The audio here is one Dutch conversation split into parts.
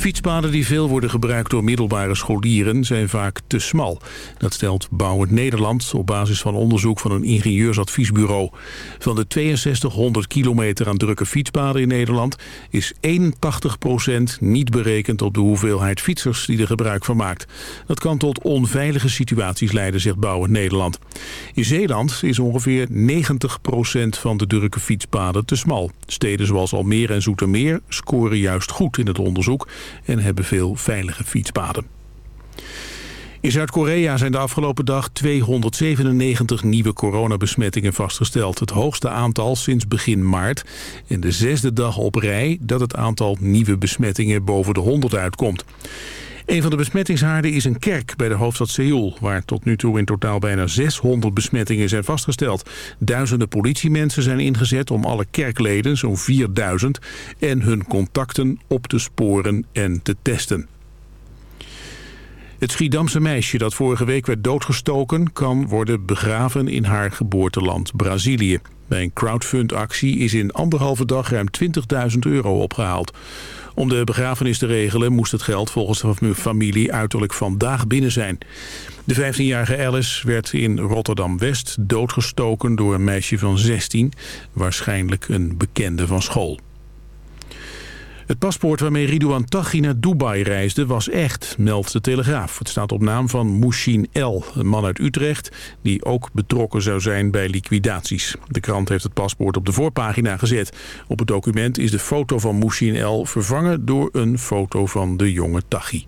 Fietspaden die veel worden gebruikt door middelbare scholieren zijn vaak te smal. Dat stelt Bouwend Nederland op basis van onderzoek van een ingenieursadviesbureau. Van de 6200 kilometer aan drukke fietspaden in Nederland is 81% niet berekend op de hoeveelheid fietsers die er gebruik van maakt. Dat kan tot onveilige situaties leiden, zegt Bouwend Nederland. In Zeeland is ongeveer 90% van de drukke fietspaden te smal. Steden zoals Almere en Zoetermeer scoren juist goed in het onderzoek en hebben veel veilige fietspaden. In Zuid-Korea zijn de afgelopen dag 297 nieuwe coronabesmettingen vastgesteld. Het hoogste aantal sinds begin maart. En de zesde dag op rij dat het aantal nieuwe besmettingen boven de 100 uitkomt. Een van de besmettingshaarden is een kerk bij de hoofdstad Seoul... waar tot nu toe in totaal bijna 600 besmettingen zijn vastgesteld. Duizenden politiemensen zijn ingezet om alle kerkleden, zo'n 4000... en hun contacten op te sporen en te testen. Het Schiedamse meisje dat vorige week werd doodgestoken... kan worden begraven in haar geboorteland Brazilië. Bij een crowdfundactie is in anderhalve dag ruim 20.000 euro opgehaald. Om de begrafenis te regelen moest het geld volgens de familie uiterlijk vandaag binnen zijn. De 15-jarige Alice werd in Rotterdam-West doodgestoken door een meisje van 16, waarschijnlijk een bekende van school. Het paspoort waarmee Ridouan Taghi naar Dubai reisde was echt, meldt de Telegraaf. Het staat op naam van Mouchin L, een man uit Utrecht... die ook betrokken zou zijn bij liquidaties. De krant heeft het paspoort op de voorpagina gezet. Op het document is de foto van Mouchin L vervangen door een foto van de jonge Taghi.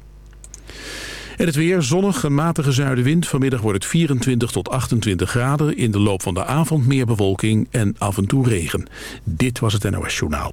En het weer, zonnig, een matige zuidenwind. Vanmiddag wordt het 24 tot 28 graden. In de loop van de avond meer bewolking en af en toe regen. Dit was het NOS Journaal.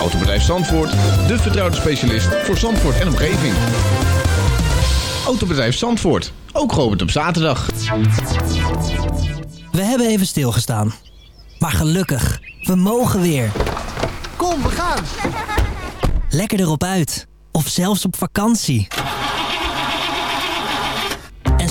Autobedrijf Zandvoort, de vertrouwde specialist voor Zandvoort en omgeving. Autobedrijf Zandvoort, ook geopend op zaterdag. We hebben even stilgestaan. Maar gelukkig, we mogen weer. Kom, we gaan! Lekker erop uit. Of zelfs op vakantie.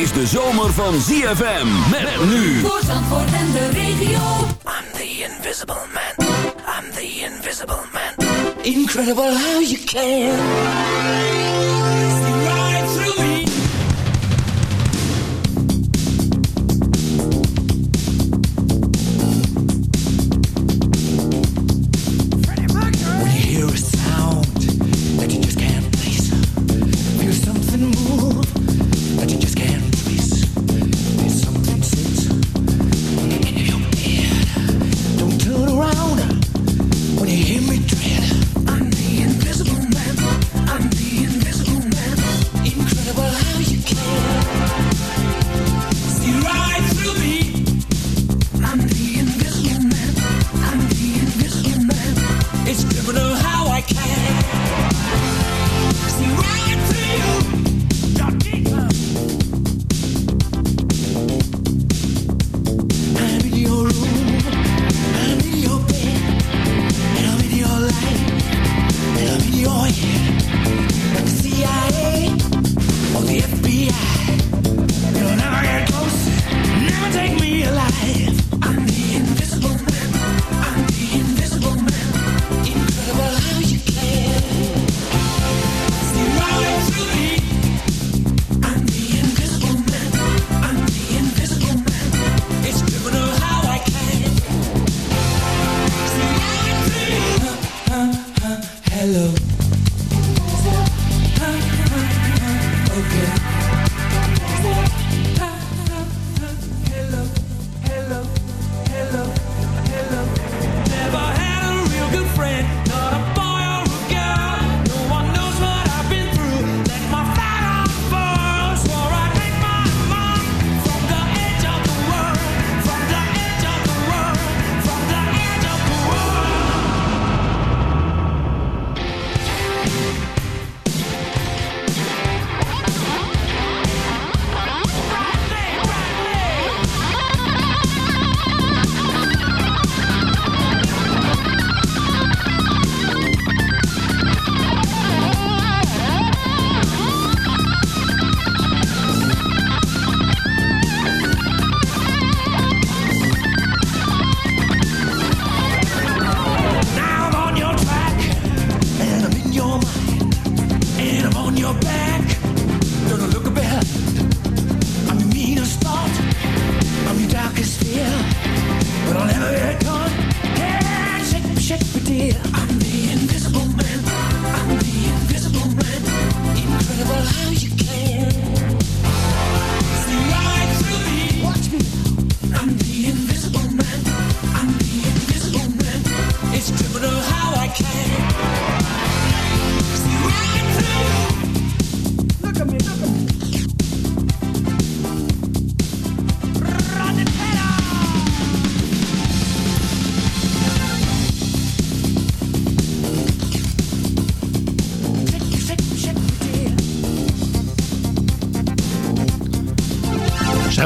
Dit is de zomer van ZFM. Met nu. Voor Zandvoort en de regio. I'm the invisible man. I'm the invisible man. Incredible how you can.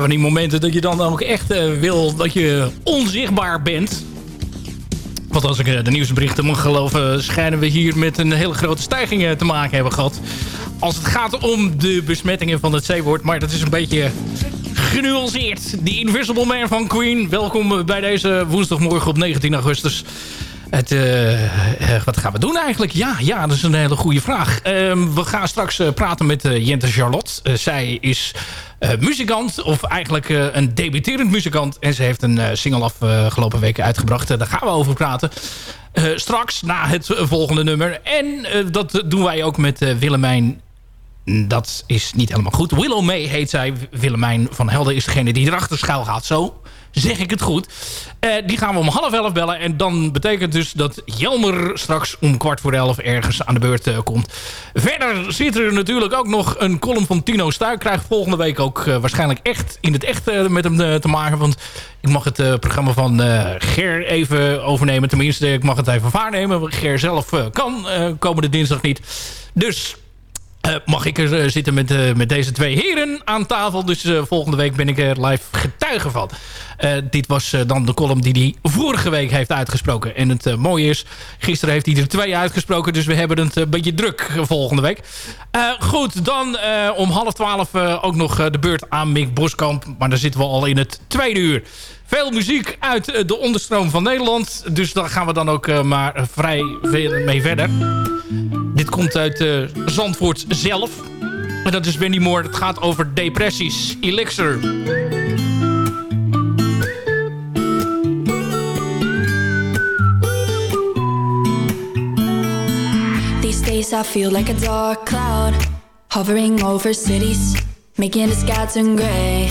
Van die momenten dat je dan ook echt eh, wil dat je onzichtbaar bent. Want als ik eh, de nieuwsberichten mag geloven... schijnen we hier met een hele grote stijging eh, te maken hebben gehad. Als het gaat om de besmettingen van het C-woord. Maar dat is een beetje genuanceerd. The Invisible Man van Queen. Welkom bij deze woensdagmorgen op 19 augustus. Het, eh, eh, wat gaan we doen eigenlijk? Ja, ja, dat is een hele goede vraag. Ehm, we gaan straks eh, praten met eh, Jente Charlotte. Eh, zij is eh, muzikant, of eigenlijk eh, een debuterend muzikant. En ze heeft een eh, single afgelopen weken uitgebracht. Eh, daar gaan we over praten. Eh, straks, na het eh, volgende nummer. En eh, dat doen wij ook met eh, Willemijn dat is niet helemaal goed. Willow May heet zij. Willemijn van Helden is degene die erachter schuil gaat. Zo zeg ik het goed. Eh, die gaan we om half elf bellen. En dan betekent dus dat Jelmer straks om kwart voor elf ergens aan de beurt eh, komt. Verder zit er natuurlijk ook nog een column van Tino Stuik. Krijgt volgende week ook eh, waarschijnlijk echt in het echt met hem te maken. Want ik mag het programma van Ger even overnemen. Tenminste, ik mag het even waarnemen. Ger zelf kan komende dinsdag niet. Dus eh, mag ik er eh, zitten met, eh, met deze twee heren aan tafel. Dus volgende week ben ik er live getuige van. Dit was dan de column die hij vorige week heeft uitgesproken. En het mooie is, gisteren heeft hij er twee uitgesproken. Dus we hebben het een beetje druk volgende week. Goed, dan om half twaalf ook nog de beurt aan Mick Boskamp. Maar dan zitten we al in het tweede uur. Veel muziek uit eh, de onderstroom van Nederland. Dus daar gaan we dan ook eh, maar vrij veel mee verder. Dit komt uit eh, Zandvoort zelf. En dat is Wendy Moore. Het gaat over depressies. Elixir. These days I feel like a dark cloud hovering over cities, making the sky turn gray.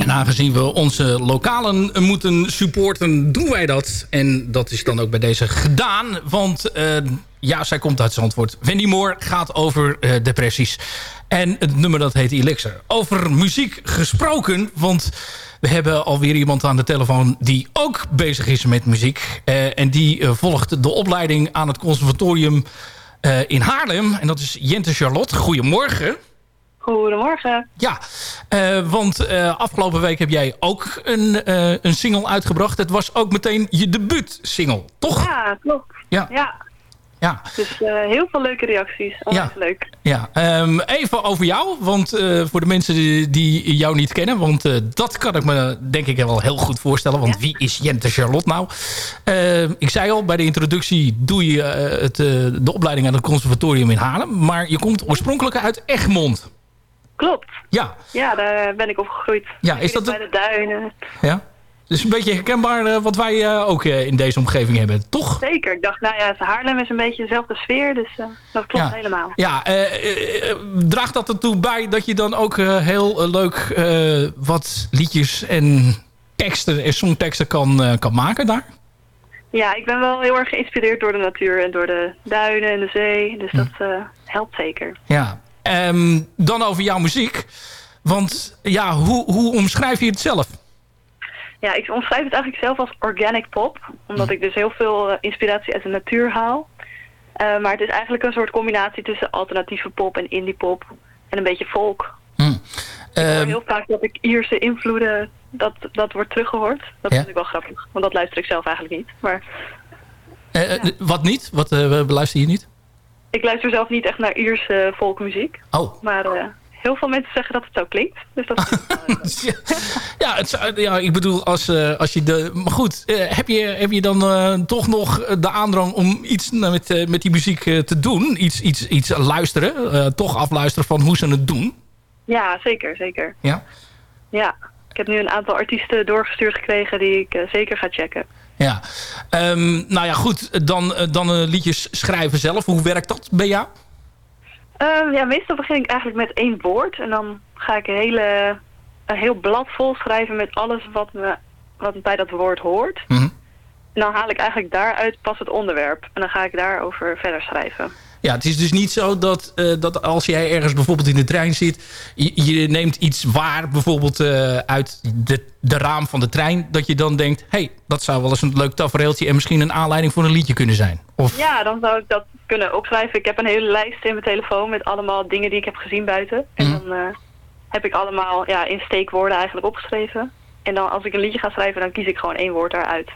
En aangezien we onze lokalen moeten supporten, doen wij dat. En dat is dan ook bij deze gedaan. Want eh, ja, zij komt uit Zandvoort. Wendy Moore gaat over eh, depressies. En het nummer dat heet Elixir. Over muziek gesproken, want... We hebben alweer iemand aan de telefoon die ook bezig is met muziek. Eh, en die volgt de opleiding aan het conservatorium in Haarlem. En dat is Jente Charlotte. Goedemorgen. Goedemorgen. Ja, eh, want eh, afgelopen week heb jij ook een, eh, een single uitgebracht. Het was ook meteen je debuut-single, toch? Ja, klopt. Ja. Ja, Ja, dus heel veel leuke reacties. Onwijs leuk. ja. Ehm, even over jou, want voor de mensen die, die jou niet kennen... want dat kan ik me denk ik wel heel goed voorstellen... want wie is Jente Charlotte nou? Ehm, ik zei al, bij de introductie doe je het, de opleiding aan het conservatorium in Haarlem... maar je komt oorspronkelijk uit Egmond. Klopt. Ja, Ja, daar ben ik opgegroeid. Ja, is dat bij de duinen. ja. Dus een beetje herkenbaar eh, wat wij eh, ook eh, in deze omgeving hebben, toch? Zeker. Ik dacht, nou ja, Haarlem is een beetje dezelfde sfeer, dus dat klopt Ja. helemaal. Ja, draagt dat ertoe bij dat je dan ook heel leuk wat liedjes en teksten en songteksten kan, kan maken daar? Ja, ik ben wel heel erg geïnspireerd door de natuur en door de duinen en de zee. Dus Hm. dat helpt zeker. Ja. Ehm, dan over jouw muziek. Want ja, hoe, hoe omschrijf je het zelf? Ja, ik omschrijf het eigenlijk zelf als organic pop. Omdat ik dus heel veel eh, inspiratie uit de natuur haal. Eh, maar het is eigenlijk een soort combinatie tussen alternatieve pop en indie pop. En een beetje folk. Ik hoor Ehm, heel vaak dat ik Ierse invloeden, dat, dat wordt teruggehoord. Dat Ja? vind ik wel grappig, want dat luister ik zelf eigenlijk niet. Maar eh, Wat niet? Wat beluister je niet? Ik luister zelf niet echt naar Ierse folkmuziek. Oh. Maar eh, heel veel mensen zeggen dat het zo klinkt. Dus dat Ja, het, ja ik bedoel, als, eh, als je de... Maar goed, eh, heb, je, heb je dan toch nog de aandrang om iets met, met die muziek te doen? Iets, iets, iets luisteren? toch afluisteren van hoe ze het doen? ja, zeker, zeker. Ja? Ja, ik heb nu een aantal artiesten doorgestuurd gekregen die ik zeker ga checken. Ja. Ehm, nou ja, goed. Dan, eh, dan eh, liedjes schrijven zelf. Hoe werkt dat bij jou? Ehm, ja, meestal begin ik eigenlijk met één woord. En dan ga ik een, hele, een heel blad vol schrijven met alles wat, me, wat bij dat woord hoort. Mhm. En dan haal ik eigenlijk daaruit pas het onderwerp. En dan ga ik daarover verder schrijven. Ja, het is dus niet zo dat, eh, dat als jij ergens bijvoorbeeld in de trein zit... je, je neemt iets waar, bijvoorbeeld eh, uit de, de raam van de trein... dat je dan denkt, hé, hey, dat zou wel eens een leuk tafereeltje... en misschien een aanleiding voor een liedje kunnen zijn. Of, Ja, dan zou ik dat kunnen opschrijven. Ik heb een hele lijst in mijn telefoon met allemaal dingen die ik heb gezien buiten. En Mhm. dan eh, heb ik allemaal ja, in steekwoorden eigenlijk opgeschreven. En dan als ik een liedje ga schrijven, dan kies ik gewoon één woord daaruit.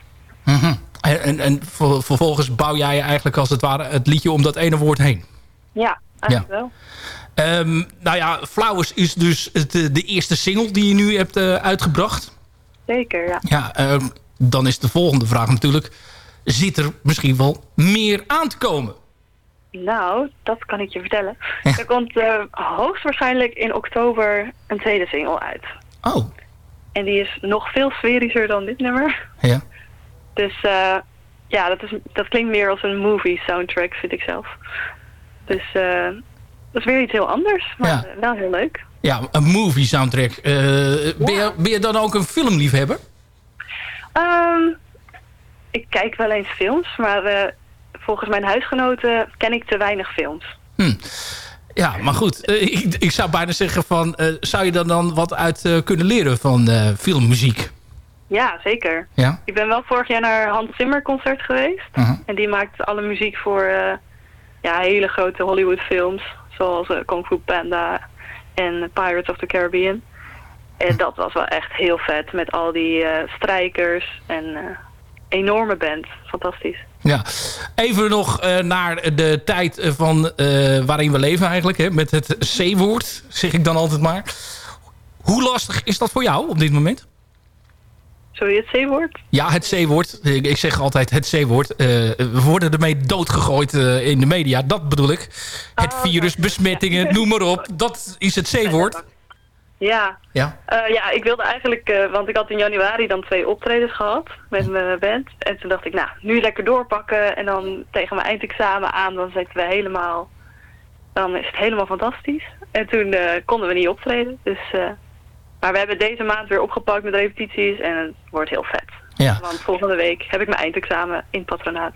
En, en, en ver- vervolgens bouw jij eigenlijk als het ware het liedje om dat ene woord heen. Ja, eigenlijk wel. Ehm, nou ja, Flowers is dus het, eh, de eerste single die je nu hebt eh, uitgebracht. Zeker, ja. Ja, ehm, dan is de volgende vraag natuurlijk... zit er misschien wel meer aan te komen? Nou, dat kan ik je vertellen. Er komt eh, hoogstwaarschijnlijk in oktober een tweede single uit. Oh. En die is nog veel sferischer dan dit nummer. Ja. Dus eh, ja, dat, is, dat klinkt meer als een movie soundtrack, vind ik zelf. Dus eh, dat is weer iets heel anders, maar Ja. eh, wel heel leuk. Ja, een movie soundtrack. Ben, je, ben je dan ook een filmliefhebber? Ehm, ik kijk wel eens films, maar volgens mijn huisgenoten ken ik te weinig films. Hm. Ja, maar goed. ik, ik zou bijna zeggen van... zou je dan, dan wat uit kunnen leren van filmmuziek? Ja, zeker. Ja? Ik ben wel vorig jaar naar Hans Zimmer concert geweest. Mhm. En die maakt alle muziek voor eh, ja, hele grote Hollywood films. Zoals eh, Kung Fu Panda en Pirates of the Caribbean. En dat was wel echt heel vet met al die eh, strijkers en enorme band. Fantastisch. Ja, even nog naar de tijd van, waarin we leven eigenlijk. Hè, met het C-woord, zeg ik dan altijd maar. Hoe lastig is dat voor jou op dit moment? Sorry, het C-woord? Ja, het C-woord. Ik, ik zeg altijd het C-woord. Eh, we worden ermee doodgegooid eh, in de media. Dat bedoel ik. Het virus, besmettingen, noem maar op. Dat is het C-woord. Ja. Ja. Eh, ja, ik wilde eigenlijk, want ik had in januari dan twee optredens gehad met mijn band. En toen dacht ik, nou, nu lekker doorpakken. En dan tegen mijn eindexamen aan, dan zitten we helemaal, dan is het helemaal fantastisch. En toen konden we niet optreden. Dus, maar we hebben deze maand weer opgepakt met repetities en het wordt heel vet. Ja. Want volgende week heb ik mijn eindexamen in patronaat.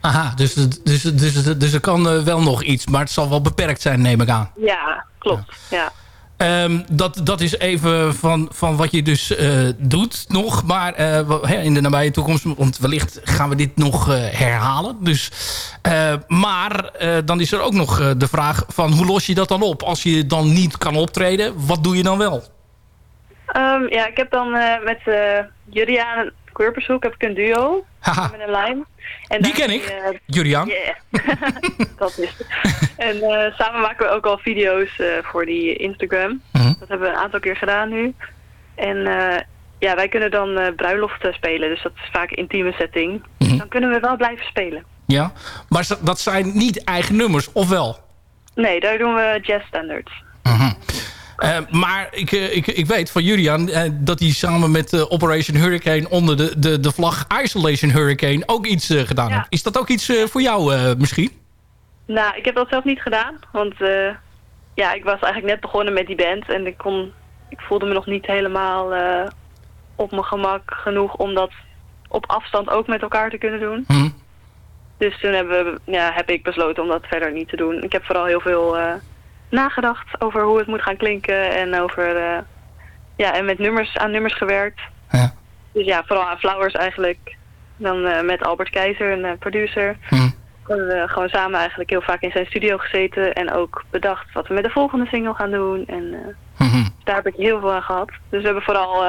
Aha, dus, dus, dus, dus, dus er kan eh, wel nog iets. Maar het zal wel beperkt zijn, neem ik aan. Ja, klopt. Ja. Ehm, dat, dat is even van, van wat je dus eh, doet nog. Maar eh, in de nabije toekomst, want wellicht gaan we dit nog herhalen. Dus, maar dan is er ook nog de vraag van hoe los je dat dan op? Als je dan niet kan optreden, wat doe je dan wel? Ehm, ja, ik heb dan eh, met uh, Juriaan Kurpershoek heb ik een duo met een lijn. En Die ken ik, eh, Juriaan. Yeah. dat is het. En eh, samen maken we ook al video's eh, voor die Instagram. Mhm. Dat hebben we een aantal keer gedaan nu. En eh, ja, wij kunnen dan eh, bruiloften spelen. Dus dat is vaak een intieme setting. Mhm. Dan kunnen we wel blijven spelen. Ja, maar dat zijn niet eigen nummers, of wel? Nee, daar doen we jazz standards. Eh, maar ik, eh, ik, ik weet van Julian eh, dat hij samen met Operation Hurricane onder de, de, de vlag Isolation Hurricane ook iets gedaan heeft. Is dat ook iets voor jou misschien? Nou, ik heb dat zelf niet gedaan. Want ja, ik was eigenlijk net begonnen met die band. En ik, kon, ik voelde me nog niet helemaal op mijn gemak genoeg om dat op afstand ook met elkaar te kunnen doen. Hm. Dus toen hebben we, ja, heb ik besloten om dat verder niet te doen. Ik heb vooral heel veel nagedacht over hoe het moet gaan klinken. En over, eh, ja, en met nummers, aan nummers gewerkt. Ja. Dus ja, vooral aan Flowers eigenlijk. Dan eh, met Albert Keizer, een eh, producer. Hm. hebben we gewoon samen eigenlijk heel vaak in zijn studio gezeten. En ook bedacht wat we met de volgende single gaan doen. En eh, Mhm. daar heb ik heel veel aan gehad. Dus we hebben vooral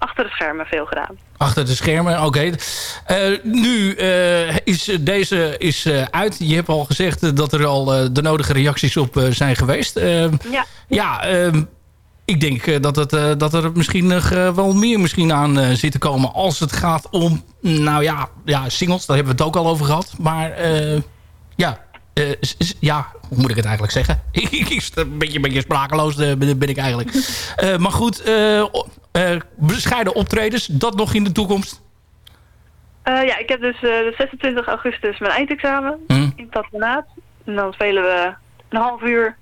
achter de schermen veel gedaan. Achter de schermen, oké. Eh, nu eh, is deze is, eh, uit. Je hebt al gezegd dat er al de nodige reacties op zijn geweest. Ja. ja, ehm, ik denk dat, het, dat er misschien nog wel meer misschien aan zit te komen... als het gaat om, nou ja, ja, singles. Daar hebben we het ook al over gehad. Maar ja, ja, hoe moet ik het eigenlijk zeggen? ik een beetje, een beetje sprakeloos eh, ben, ik eigenlijk. Eh, maar goed, eh, eh, bescheiden optredens. Dat nog in de toekomst. Eh, ja, ik heb dus eh, de 26 augustus mijn eindexamen Hm. in het patronaat. En dan spelen we een half uur.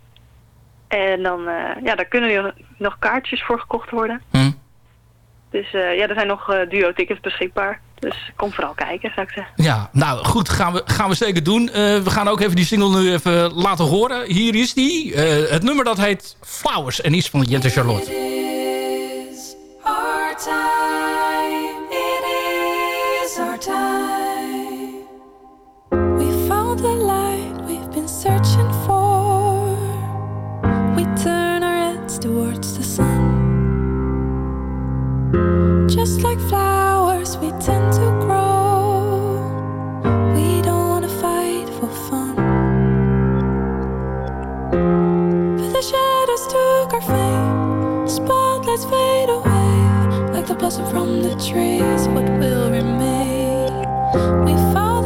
En dan, eh, ja, daar kunnen nog kaartjes voor gekocht worden. Hm. Dus eh, ja, er zijn nog eh, duo-tickets beschikbaar. Dus kom vooral kijken, zou ik zeggen. Ja, nou goed, gaan we, gaan we zeker doen. Eh, we gaan ook even die single nu even laten horen. Hier is die. Eh, het nummer dat heet Flowers en is van Jente Charlotte. Our time, blossom from the trees, what will remain? We found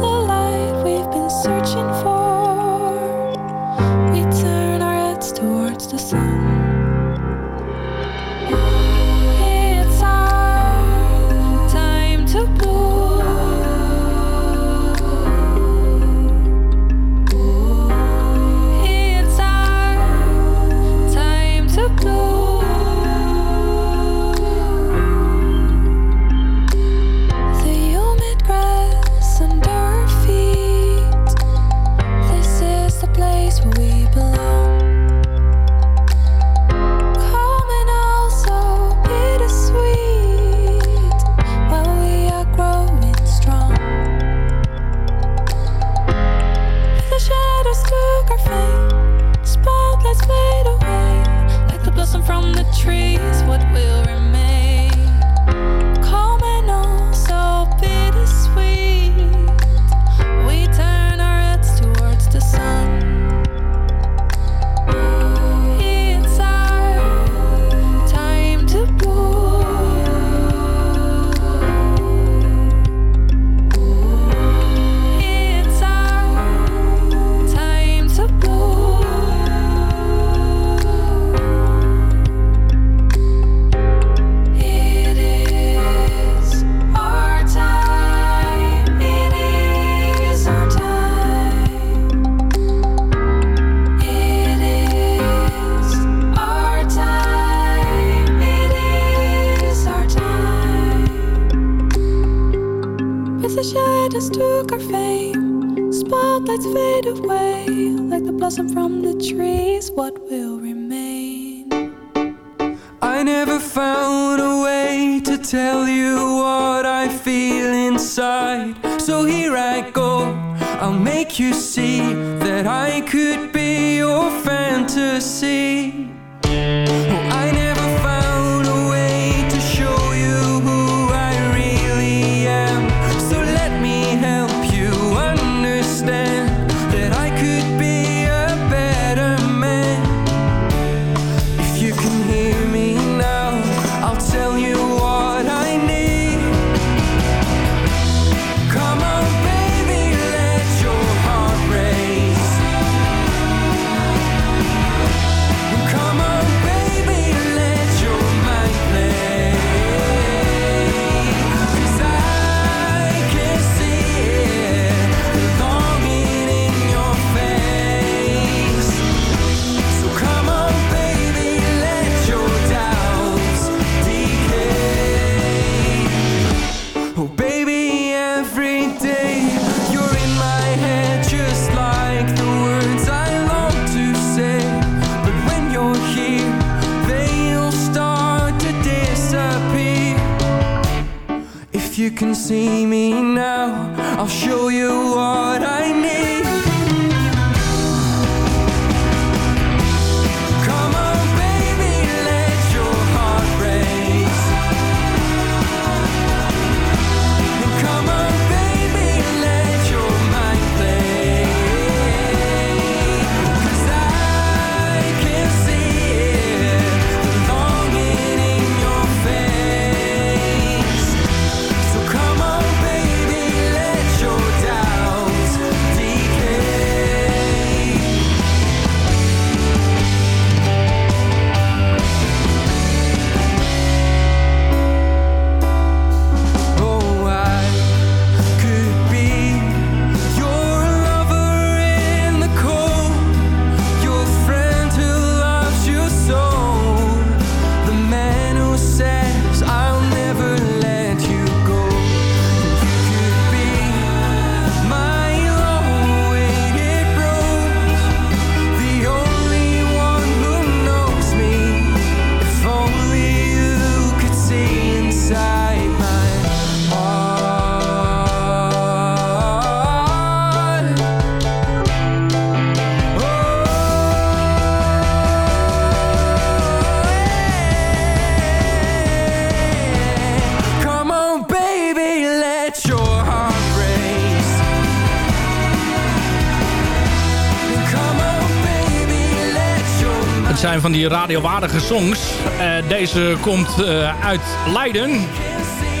radiowaardige songs. Eh, deze komt eh, uit Leiden.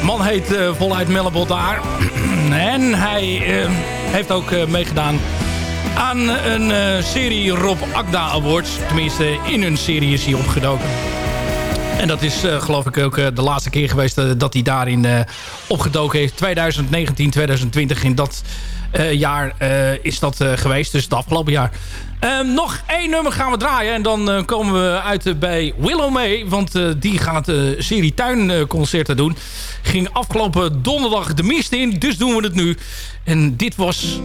Man heet eh, voluit Mellebot daar. en hij heeft ook meegedaan aan een serie Rob Agda Awards. Tenminste, in een serie is hij opgedoken. En dat is geloof ik ook de laatste keer geweest dat hij daarin opgedoken heeft. 2019, 2020 in dat eh, jaar eh, is dat eh, geweest. Dus het afgelopen jaar. Ehm, nog één nummer gaan we draaien. En dan komen we uit bij Willow May. Want die gaat serie tuinconcerten doen. Ging afgelopen donderdag de mist in. Dus doen we het nu. En dit was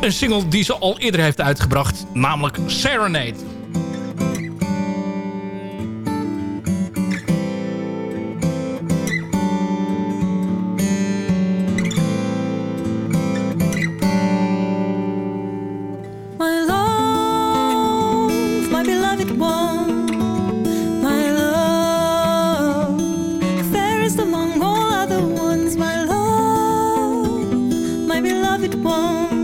een single die ze al eerder heeft uitgebracht. Namelijk Serenade. beloved one.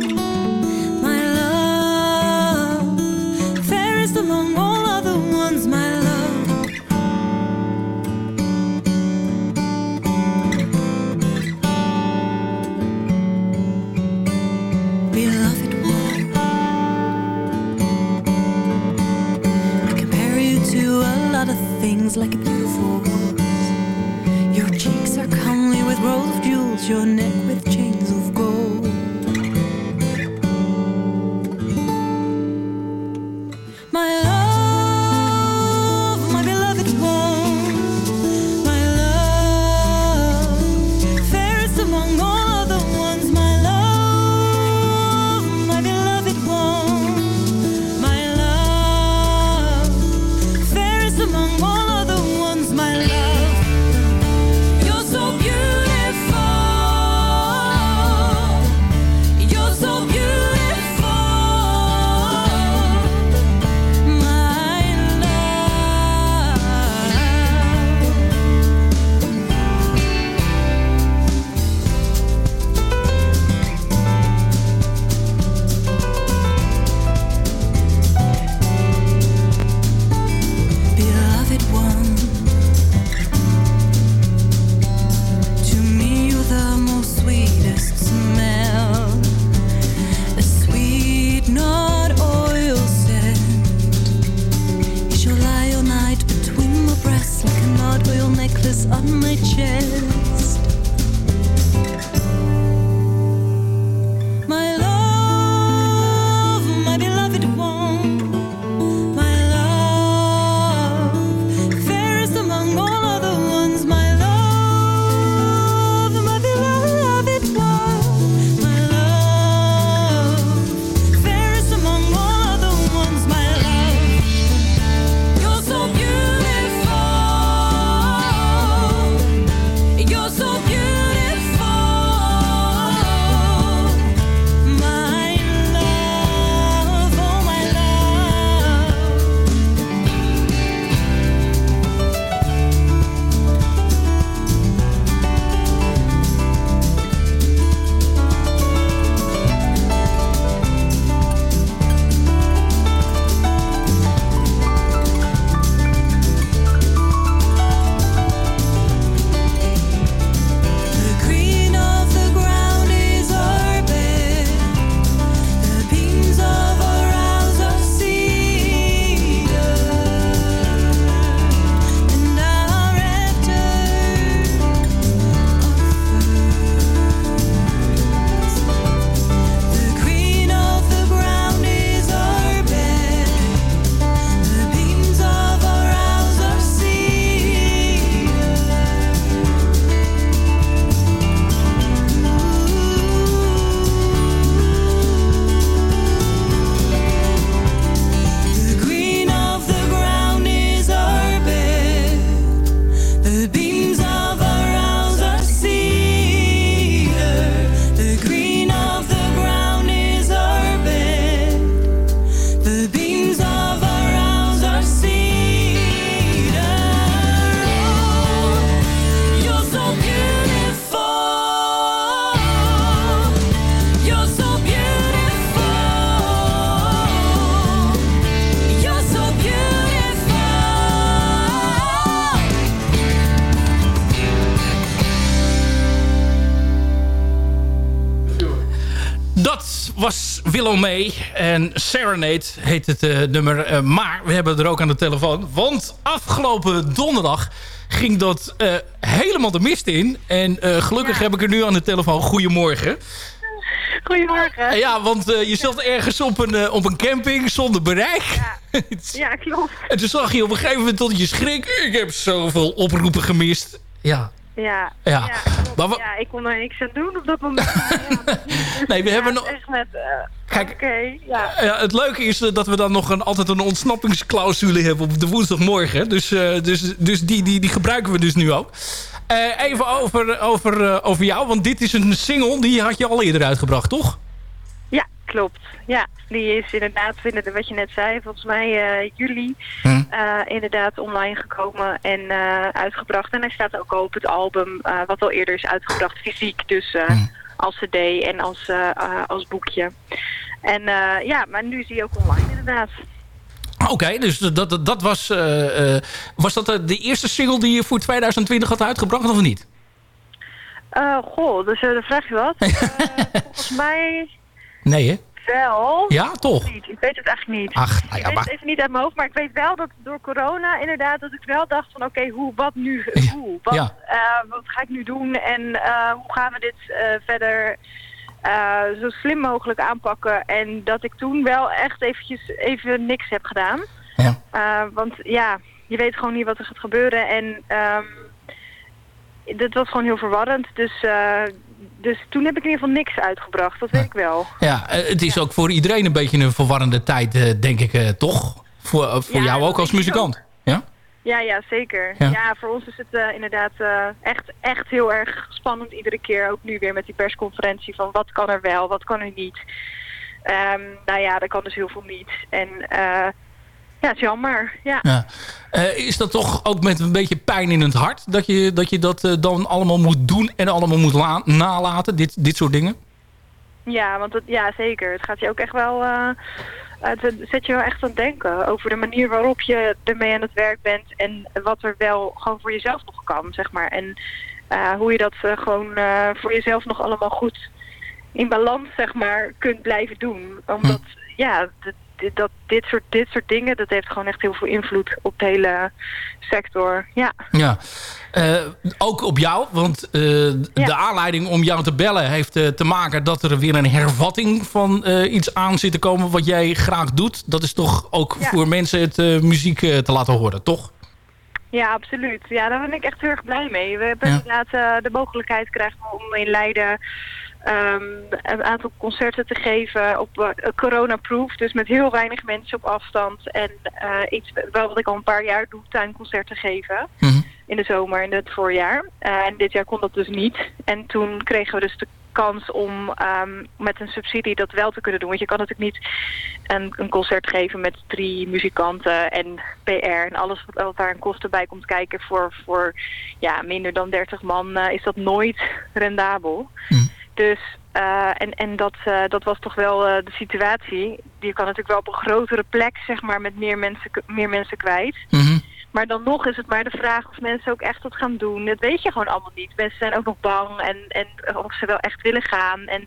Was Willow May en Serenade heet het eh, nummer. Eh, maar we hebben er ook aan de telefoon. Want afgelopen donderdag ging dat eh, helemaal de mist in. En eh, gelukkig heb ik er nu aan de telefoon. Goedemorgen. Goedemorgen. Ja, want eh, je zat ergens op een, eh, op een camping zonder bereik. Ja, klopt. En toen zag je op een gegeven moment tot je schrik... ik heb zoveel oproepen gemist. Ja, Ja, Ja. Maar ja, ik kon er niks aan doen op dat moment. Ja, nee, we hebben nog... Echt met, eh, Kijk, ja. Ja, het leuke is eh, dat we dan nog een, altijd een ontsnappingsclausule hebben op de woensdagmorgen. Dus, eh, dus, dus die, die, die gebruiken we dus nu ook. Even over, over, over jou, want dit is een single die had je al eerder uitgebracht, toch? Klopt. Ja, die is inderdaad, wat je net zei, volgens mij eh, juli Hm. eh, inderdaad online gekomen en eh, uitgebracht. En hij staat ook al op het album, wat al eerder is uitgebracht, fysiek. Dus eh, als cd en als, als boekje. En ja, maar nu is hij ook online inderdaad. Oké, dus dat, dat, dat was... was dat de, eerste single die je voor 2020 had uitgebracht of niet? Goh, dus uh, dan vraag je wat. Volgens mij Nee, hè? wel. Ja, toch? Niet. Ik weet het eigenlijk niet. Ach, nou ik weet het even niet uit mijn hoofd, maar ik weet wel dat door corona inderdaad dat ik wel dacht van oké, hoe, wat nu, hoe, wat, Ja. eh, wat ga ik nu doen en eh, hoe gaan we dit eh, verder zo slim mogelijk aanpakken en dat ik toen wel echt eventjes even niks heb gedaan. Ja. Want ja, je weet gewoon niet wat er gaat gebeuren en ehm dat was gewoon heel verwarrend, dus, dus toen heb ik in ieder geval niks uitgebracht, dat weet ik wel. Ja, eh, het is ook voor iedereen een beetje een verwarrende tijd, eh, denk ik, eh, toch? Voor, voor Ja, jou dat ook als muzikant. Ja? Ja, ja, zeker. Ja. Ja, voor ons is het inderdaad echt, echt heel erg spannend iedere keer. Ook nu weer met die persconferentie van wat kan er wel, wat kan er niet. Ehm, nou ja, er kan dus heel veel niet. En eh, ja, het is jammer. Ja. Ja. Eh, is dat toch ook met een beetje pijn in het hart... dat je dat, je dat eh, dan allemaal moet doen en allemaal moet la- nalaten, dit, dit soort dingen? Ja, want het, ja, zeker. Het gaat je ook echt wel... eh, het zet je wel echt aan het denken over de manier waarop je ermee aan het werk bent en wat er wel gewoon voor jezelf nog kan, zeg maar. En hoe je dat gewoon voor jezelf nog allemaal goed in balans, zeg maar, kunt blijven doen. Omdat, ja, dit, dat, dit, soort, dit soort dingen, dat heeft gewoon echt heel veel invloed op de hele sector. Ja. Ja. Eh, ook op jou, want eh, de aanleiding om jou te bellen heeft eh, te maken dat er weer een hervatting van iets aan zit te komen wat jij graag doet. Dat is toch ook Ja. voor mensen het muziek te laten horen, toch? Ja, absoluut. Ja, daar ben ik echt heel erg blij mee. We hebben Ja. inderdaad de mogelijkheid krijgen om in Leiden ehm, een aantal concerten te geven op eh, corona-proof. Dus met heel weinig mensen op afstand. En eh, iets wel wat ik al een paar jaar doe, tuinconcerten geven. In de zomer en het voorjaar. Eh, en dit jaar kon dat dus niet. En toen kregen we dus de kans om ehm, met een subsidie dat wel te kunnen doen. Want je kan natuurlijk niet een, een concert geven met drie muzikanten en PR en alles wat, wat daar aan kosten bij komt kijken. Voor, voor ja, minder dan 30 man is dat nooit rendabel. Dus, eh, en, en dat, eh, dat was toch wel eh, de situatie. Je kan natuurlijk wel op een grotere plek, zeg maar, met meer mensen, meer mensen kwijt. Maar dan nog is het maar de vraag of mensen ook echt wat gaan doen. Dat weet je gewoon allemaal niet. Mensen zijn ook nog bang en, en of ze wel echt willen gaan. En,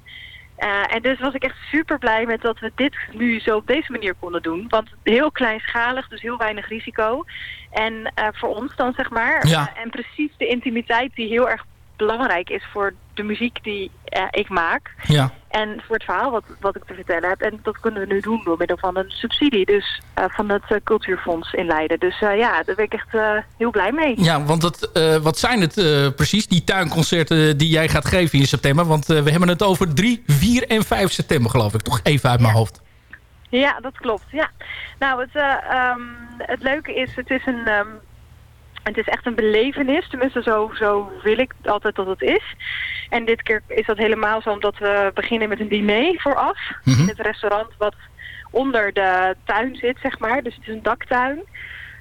en dus was ik echt super blij met dat we dit nu zo op deze manier konden doen. Want heel kleinschalig, dus heel weinig risico. En voor ons dan zeg maar. Ja. en precies de intimiteit die heel erg belangrijk is voor de muziek die eh, ik maak. Ja. En voor het verhaal wat, wat ik te vertellen heb. En dat kunnen we nu doen door middel van een subsidie. Dus eh, van het eh, cultuurfonds in Leiden. Dus ja, daar ben ik echt heel blij mee. Ja, want dat, wat zijn het precies, die tuinconcerten die jij gaat geven in september? Want we hebben het over 3, 4 en 5 september geloof ik. Toch even uit mijn hoofd. Ja, dat klopt. Ja. Nou, het, eh, ehm, het leuke is, het is een... ehm, het is echt een belevenis, tenminste zo, zo wil ik altijd dat het is. En dit keer is dat helemaal zo omdat we beginnen met een diner vooraf. In het restaurant wat onder de tuin zit, zeg maar. Dus het is een daktuin.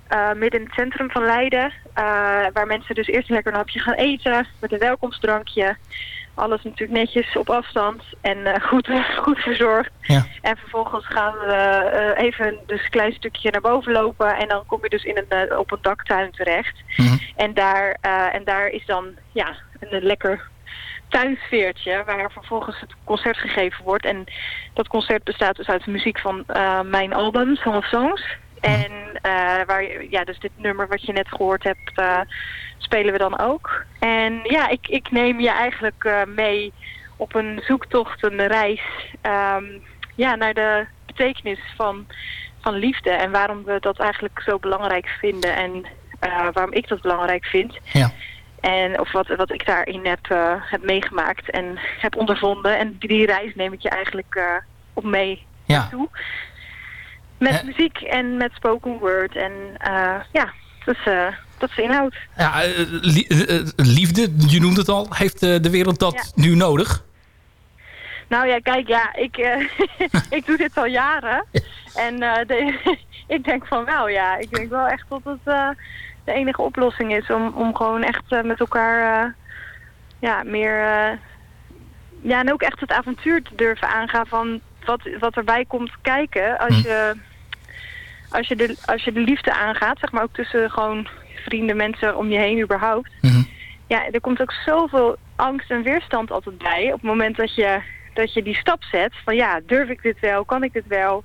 eh, midden in het centrum van Leiden. eh, waar mensen dus eerst lekker een hapje gaan eten. Met een welkomstdrankje. Alles natuurlijk netjes op afstand. En eh, goed, goed verzorgd. Ja. En vervolgens gaan we eh, even dus een klein stukje naar boven lopen. En dan kom je dus in een, eh, op een daktuin terecht. En, daar, en daar is dan ja, een lekker tuinsfeertje waar vervolgens het concert gegeven wordt. En dat concert bestaat dus uit de muziek van mijn album, Song of Songs. En eh, waar, ja, dus dit nummer wat je net gehoord hebt, eh, spelen we dan ook. En ja, ik, ik neem je eigenlijk eh, mee op een zoektocht, een reis ehm, ja, naar de betekenis van, van liefde. En waarom we dat eigenlijk zo belangrijk vinden en waarom ik dat belangrijk vind. Ja. En of wat, wat ik daarin heb, heb meegemaakt en heb ondervonden. En die, reis neem ik je eigenlijk op mee Ja. toe. Met muziek en met spoken word. En eh, ja, dat is, eh, dat is de inhoud. Ja, eh, li- eh, eh, liefde, je noemt het al. Heeft eh, de wereld dat nu nodig? Nou ja, kijk, ja, ik, eh, ik doe dit al jaren. En eh, de, ik denk van wel, ja. Ik denk wel echt dat het eh, de enige oplossing is om, om gewoon echt eh, met elkaar eh, ja, meer... eh, ja, en ook echt het avontuur te durven aangaan van wat, wat erbij komt kijken als je, als, je de, als je de liefde aangaat. Zeg maar ook tussen gewoon vrienden, mensen om je heen überhaupt ja, er komt ook zoveel angst en weerstand altijd bij. Op het moment dat je, dat je die stap zet van ja, durf ik dit wel, kan ik dit wel?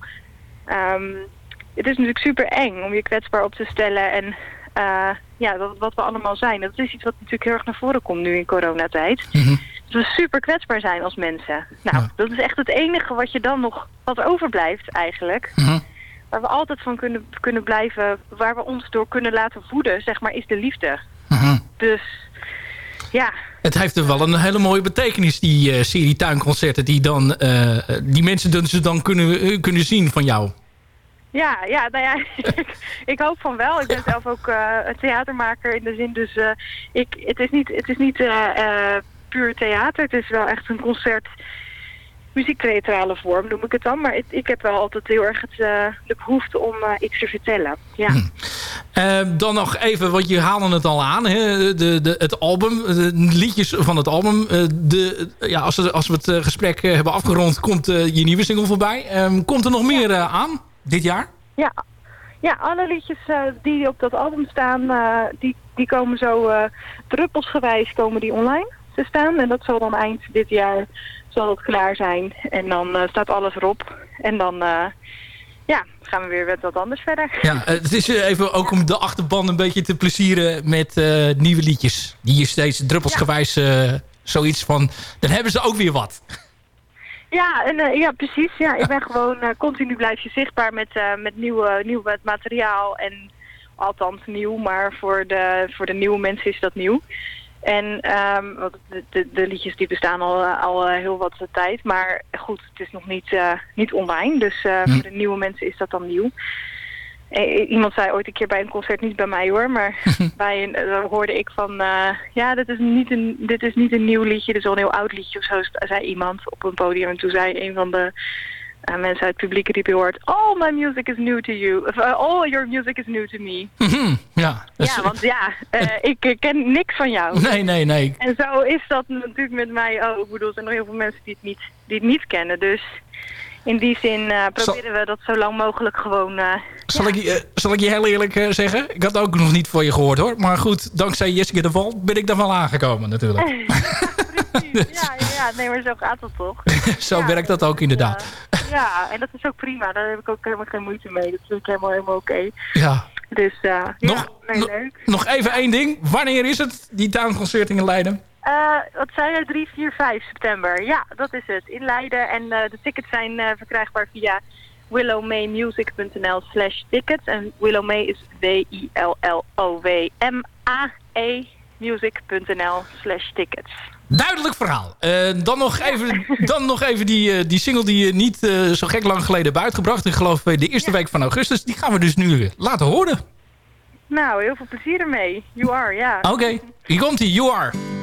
Ehm, het is natuurlijk super eng om je kwetsbaar op te stellen en eh, ja, dat, wat we allemaal zijn. Dat is iets wat natuurlijk heel erg naar voren komt nu in coronatijd. Dat we super kwetsbaar zijn als mensen. Nou, dat is echt het enige wat je dan nog, wat overblijft eigenlijk. Waar we altijd van kunnen, kunnen blijven, waar we ons door kunnen laten voeden, zeg maar, is de liefde. Dus ja, Het heeft er wel een hele mooie betekenis, die eh, serie tuinconcerten... die, dan, eh, die mensen dan, ze dan kunnen, eh, kunnen zien van jou. Ja, ja, nou ja, ik, ik hoop van wel. Ik ben zelf ook een theatermaker in de zin, dus ik, het is niet, het is niet puur theater. Het is wel echt een concert, muziektheatrale vorm noem ik het dan. Maar ik, ik heb wel altijd heel erg het, eh, de behoefte om eh, iets te vertellen. Ja. Eh, dan nog even, want je haalde het al aan, hè? De, de, het album, de liedjes van het album. De, ja, als, we, als we het gesprek hebben afgerond, komt je nieuwe single voorbij. Ehm, komt er nog meer aan dit jaar? Ja, ja alle liedjes die op dat album staan, die, die komen zo druppelsgewijs komen die online te staan. En dat zal dan eind dit jaar zal het klaar zijn. En dan eh, staat alles erop. En dan eh, ja, gaan we weer met wat anders verder. Ja, eh, het is even ook om de achterban een beetje te plezieren met nieuwe liedjes. Die je steeds druppelsgewijs zoiets van... Dan hebben ze ook weer wat. Ja, en, ja precies. Ja, ik ben gewoon continu blijf je zichtbaar met, met nieuwe, nieuw met materiaal. En althans nieuw, maar voor de, voor de nieuwe mensen is dat nieuw. En want de, de, de liedjes die bestaan al, eh, al eh, heel wat tijd. Maar goed, het is nog niet, eh, niet online. Dus Hm. voor de nieuwe mensen is dat dan nieuw. Iemand zei ooit een keer bij een concert, niet bij mij hoor, maar bij een, hoorde ik van, ja, dit is, niet een, dit is niet een nieuw liedje, dit is al een heel oud liedje of zo, zei iemand op een podium. En toen zei een van de eh, mensen uit het publiek die hoort, all my music is new to you, of eh, all your music is new to me. Mhm, ja, dus- ja, want ja, eh, ik eh, ken niks van jou. Nee, nee, nee. En zo is dat natuurlijk met mij ook. Ik bedoel, er zijn nog heel veel mensen die het niet, die het niet kennen. Dus in die zin eh, proberen we dat zo lang mogelijk gewoon... eh, Zal, ik, eh, zal ik je heel eerlijk zeggen? Ik had ook nog niet voor je gehoord hoor. Maar goed, dankzij Jessica de Val ben ik daar wel aangekomen natuurlijk. ja, ja, ja, nee, maar zo gaat het toch? Zo werkt dat ook inderdaad. Ja, en dat is ook prima. Daar heb ik ook helemaal geen moeite mee. Dat vind ik helemaal, helemaal oké. Ja. Dus Nog- ja, nee, leuk. Nog even één ding. Wanneer is het, die tuinconcert in Leiden? Eh, wat zei je? 3, 4, 5 september. Ja, dat is het. In Leiden. En eh, de tickets zijn eh, verkrijgbaar via willowmaymusic.nl slash tickets. En Willow May is W-I-L-L-O-W-M-A-E music.nl slash tickets. Duidelijk verhaal. Dan, nog even, dan nog even die, die single die je niet zo gek lang geleden hebt uitgebracht. Ik geloof de eerste week van augustus. Die gaan we dus nu laten horen. Nou, heel veel plezier ermee. You are, ja. Oké, hier komt hij. You Are.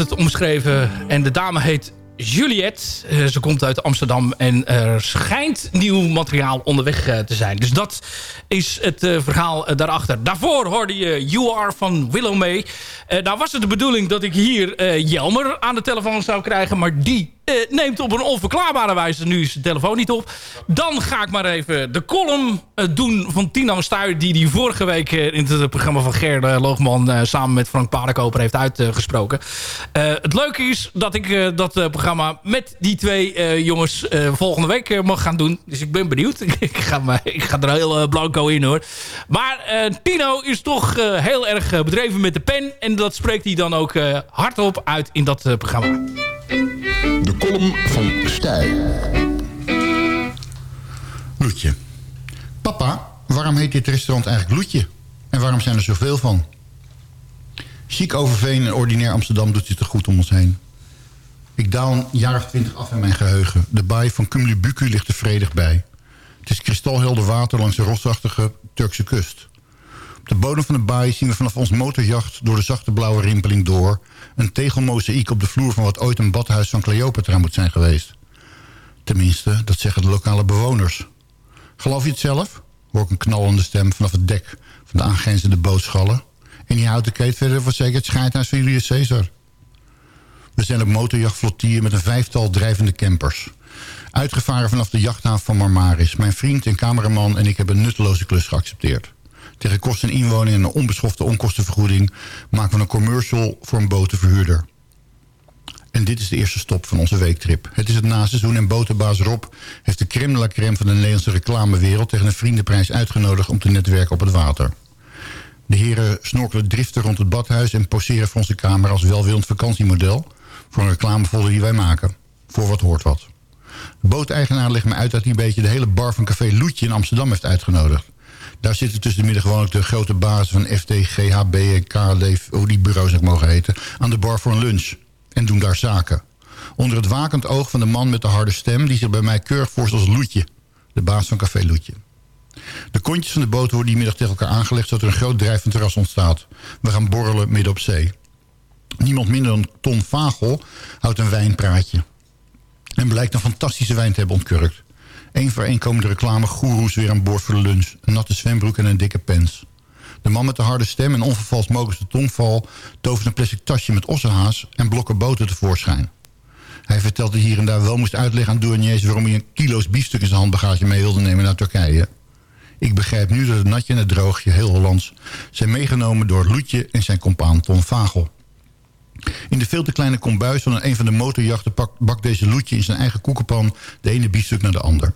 Het omschreven. En de dame heet Juliette. Eh, ze komt uit Amsterdam en er schijnt nieuw materiaal onderweg eh, te zijn. Dus dat is het eh, verhaal daarachter. Daarvoor hoorde je You Are van Willow May. Nou was het de bedoeling dat ik hier Jelmer aan de telefoon zou krijgen. Maar die neemt op een onverklaarbare wijze nu zijn telefoon niet op. Dan ga ik maar even de column eh, doen van Tino Stuy... die die vorige week eh, in het programma van Ger eh, Loogman... eh, samen met Frank Paardenkoper heeft uitgesproken. Eh, het leuke is dat ik eh, dat eh, programma met die twee eh, jongens... eh, volgende week eh, mag gaan doen. Dus ik ben benieuwd. ik, ga, me- ik ga er heel eh, blanco in hoor. Maar eh, Tino is toch eh, heel erg eh, bedreven met de pen. En dat spreekt hij dan ook eh, hardop uit in dat eh, programma. De column van Stijl. Loetje. Papa, waarom heet dit restaurant eigenlijk Loetje? En waarom zijn er zoveel van? Chic Overveen en ordinair Amsterdam doet het er goed om ons heen. Ik daal een jaar of twintig af in mijn geheugen. De baai van Cumlibucu ligt er vredig bij. Het is kristalhelder water langs de rotsachtige Turkse kust. Op de bodem van de baai zien we vanaf ons motorjacht... door de zachte blauwe rimpeling door... een tegelmozaïek op de vloer van wat ooit een badhuis van Cleopatra moet zijn geweest. Tenminste, dat zeggen de lokale bewoners. Geloof je het zelf? Hoor ik een knallende stem vanaf het dek van de aangrenzende bootschallen. En die houten keet verder voor zeker het scheidhuis van Julius Caesar. We zijn op motorjachtflottille met een vijftal drijvende campers. Uitgevaren vanaf de jachthaven van Marmaris. Mijn vriend en cameraman en ik hebben een nutteloze klus geaccepteerd. Tegen kosten en inwoning en een onbeschofte onkostenvergoeding... maken we een commercial voor een botenverhuurder. En dit is de eerste stop van onze weektrip. Het is het naseizoen en botenbaas Rob heeft de crème la van de Nederlandse reclamewereld... tegen een vriendenprijs uitgenodigd om te netwerken op het water. De heren snorkelen driftig rond het badhuis... en poseren voor onze camera als welwillend vakantiemodel... voor een reclamefolder die wij maken. Voor wat hoort wat. De booteigenaar legt me uit dat hij een beetje de hele bar van Café Loetje in Amsterdam heeft uitgenodigd. Daar zitten tussen de midden gewoon ook de grote bazen van FT, GHB en KLD... hoe die bureaus ook mogen heten... aan de bar voor een lunch en doen daar zaken. Onder het wakend oog van de man met de harde stem... die zich bij mij keurig voorstelt als Loetje, de baas van Café Loetje. De kontjes van de boot worden die middag tegen elkaar aangelegd... zodat er een groot drijvend terras ontstaat. We gaan borrelen midden op zee. Niemand minder dan Ton Vagel houdt een wijnpraatje. En blijkt een fantastische wijn te hebben ontkurkt. Eén voor één komen reclamegoeroes weer aan boord voor de lunch. Een natte zwembroek en een dikke pens. De man met de harde stem en onvervalst mogelijkste tongval... tovert een plastic tasje met ossenhaas en blokken boter tevoorschijn. Hij vertelt dat hier en daar wel moest uitleggen aan douaniers... waarom hij een kilo's biefstuk in zijn handbagage mee wilde nemen naar Turkije. Ik begrijp nu dat het natje en het droogje, heel Hollands... zijn meegenomen door Loetje en zijn compaan Ton Vagel. In de veel te kleine kombuis van een van de motorjachten... bakt deze Loetje in zijn eigen koekenpan de ene biefstuk naar de ander.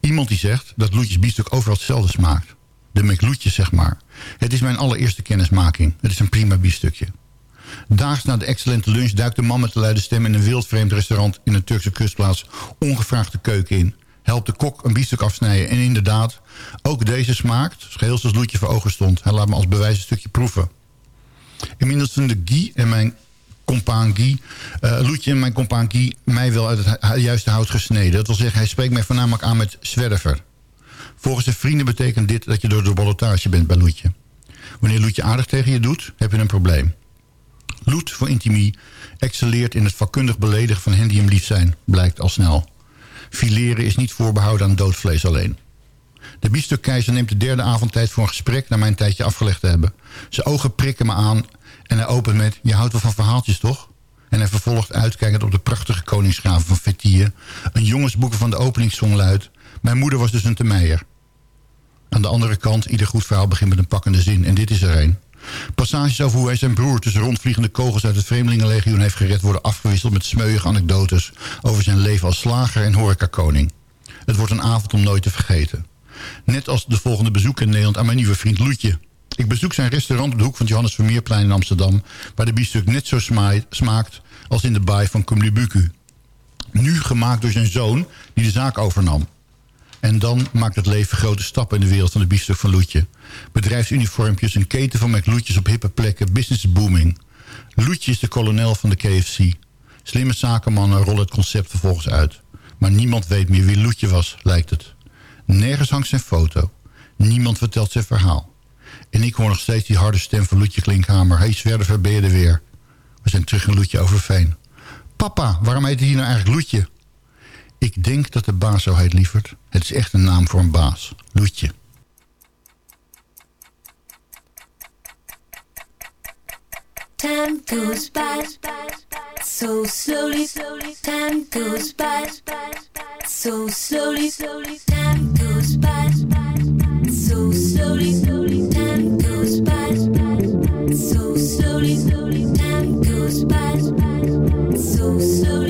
Iemand die zegt dat Loetjes biefstuk overal hetzelfde smaakt. De McLoetje, zeg maar. Het is mijn allereerste kennismaking. Het is een prima biefstukje. Daags na de excellente lunch duikt de man met de luide stem... in een wildvreemd restaurant in een Turkse kustplaats... ongevraagd de keuken in. Helpt de kok een biefstuk afsnijden. En inderdaad, ook deze smaakt, geheel zoals Loetje voor ogen stond. Hij laat me als bewijs een stukje proeven. Inmiddels doen de Guy en mijn compaan Guy... eh, Loetje mijn compaan Guy mij wel uit het juiste hout gesneden. Dat wil zeggen, hij spreekt mij voornamelijk aan met zwerver. Volgens zijn vrienden betekent dit dat je door de ballotage bent bij Loetje. Wanneer Loetje aardig tegen je doet, heb je een probleem. Loet voor intimie excelleert in het vakkundig beledigen van hen die hem lief zijn, blijkt al snel. Fileren is niet voorbehouden aan doodvlees alleen. De biefstukkeizer neemt de derde avond tijd voor een gesprek... na mijn tijdje afgelegd te hebben. Zijn ogen prikken me aan en hij opent met... je houdt wel van verhaaltjes, toch? En hij vervolgt uitkijkend op de prachtige koningsgraven van Fethiye... een jongensboeken van de openingssong luidt... mijn moeder was dus een Temeijer. Aan de andere kant, ieder goed verhaal begint met een pakkende zin. En dit is er een. Passages over hoe hij zijn broer tussen rondvliegende kogels uit het Vreemdelingenlegioen heeft gered... worden afgewisseld met smeuïge anekdotes over zijn leven als slager en horecakoning. Het wordt een avond om nooit te vergeten. Net als de volgende bezoek in Nederland aan mijn nieuwe vriend Loetje. Ik bezoek zijn restaurant op de hoek van Johannes Vermeerplein in Amsterdam... waar de biefstuk net zo smaakt als in de baai van Kumlibuku. Nu gemaakt door zijn zoon die de zaak overnam. En dan maakt het leven grote stappen in de wereld van de biefstuk van Loetje. Bedrijfsuniformpjes, een keten van McLoetjes op hippe plekken, business booming. Loetje is de kolonel van de KFC. Slimme zakenmannen rollen het concept vervolgens uit. Maar niemand weet meer wie Loetje was, lijkt het. Nergens hangt zijn foto. Niemand vertelt zijn verhaal. En ik hoor nog steeds die harde stem van Loetje Klinkhamer. Hey Zwerver, ben je er weer? We zijn terug in Loetje Overveen. Papa, waarom heet hij nou eigenlijk Loetje? Ik denk dat de baas zo heet, lieverd. Het is echt een naam voor een baas. Loetje. Time goes by so slowly. Time goes by so slowly. Time goes by so slowly. So slowly.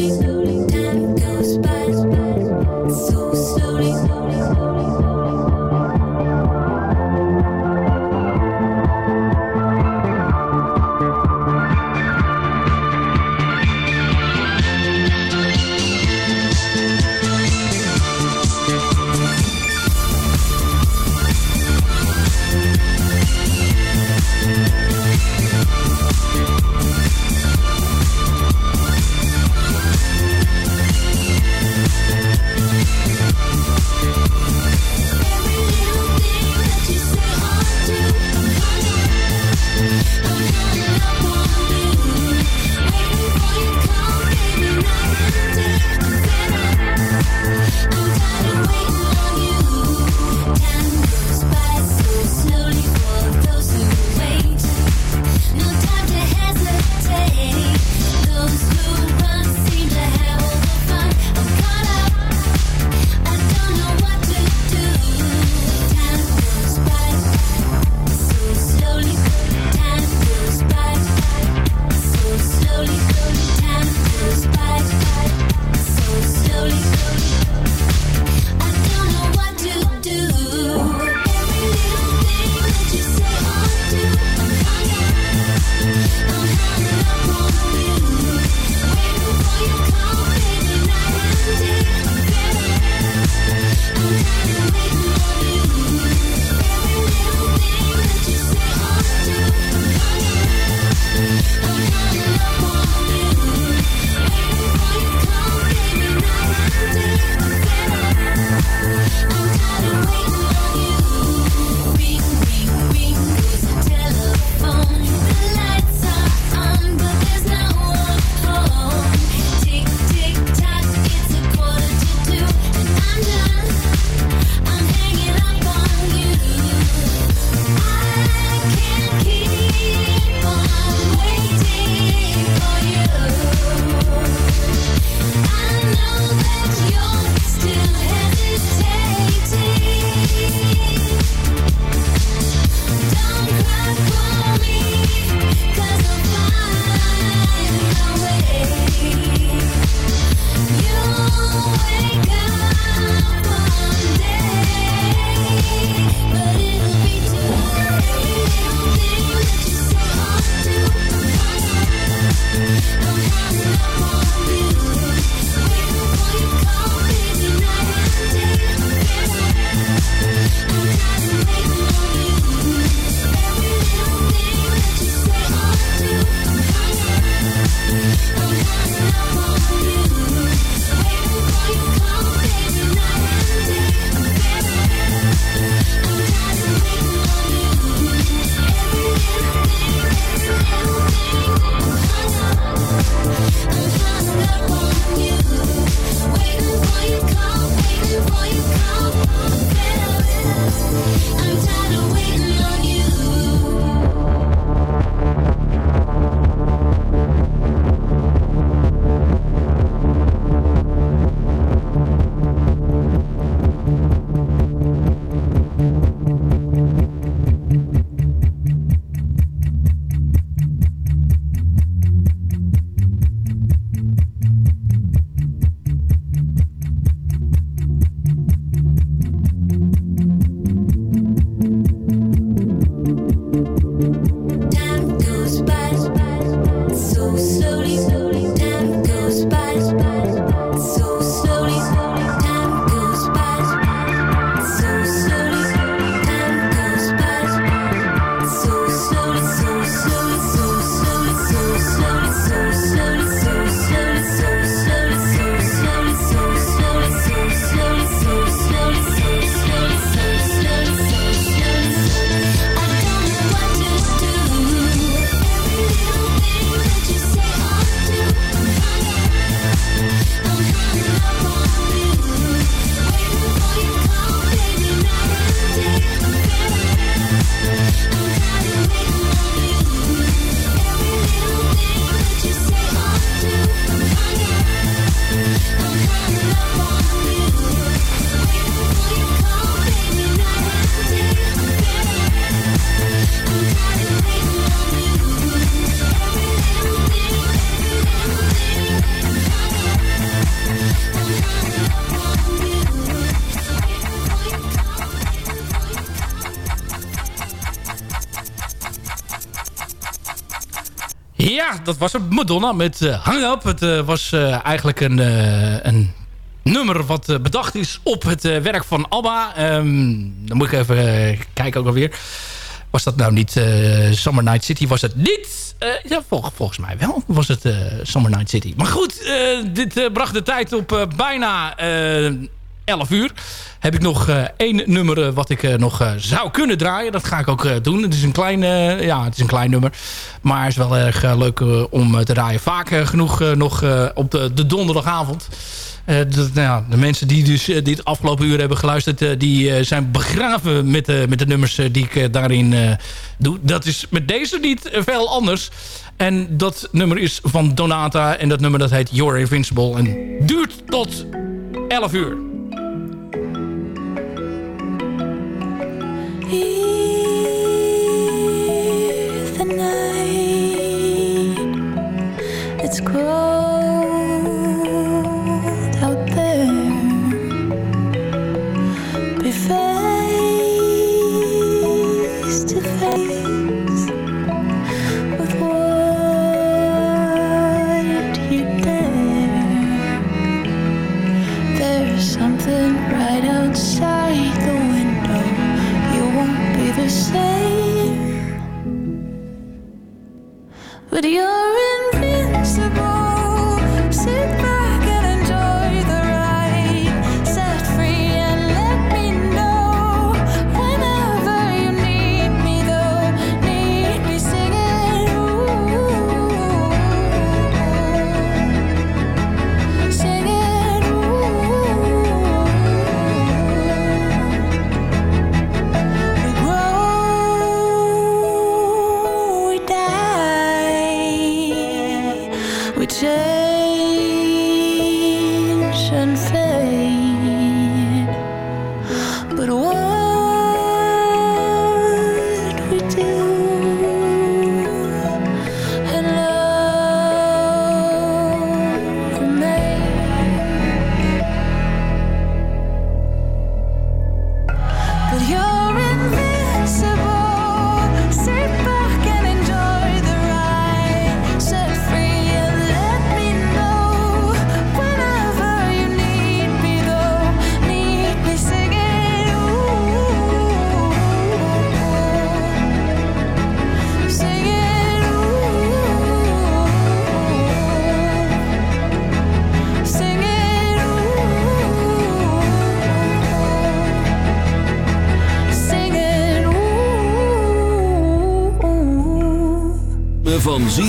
Dat was het. Madonna met eh, Hang Up. Het eh, was eh, eigenlijk een, een nummer wat bedacht is op het werk van ABBA. Ehm, dan moet ik even kijken ook alweer. Was dat nou niet Summer Night City? Was het niet? Ja, vol- volgens mij wel was het Summer Night City. Maar goed, dit bracht de tijd op bijna 11 uur. Heb ik nog eh, één nummer eh, wat ik eh, nog zou kunnen draaien. Dat ga ik ook doen. Het is een klein, ja, het is een klein nummer. Maar het is wel erg leuk om te draaien. Vaak genoeg nog op de, de donderdagavond. De, nou de mensen die dus dit afgelopen uur hebben geluisterd... die zijn begraven met, met de nummers die ik daarin doe. Dat is met deze niet veel anders. En dat nummer is van Donata. En dat nummer dat heet You're Invincible. En duurt tot 11 uur. Something right outside the window the same, but you're.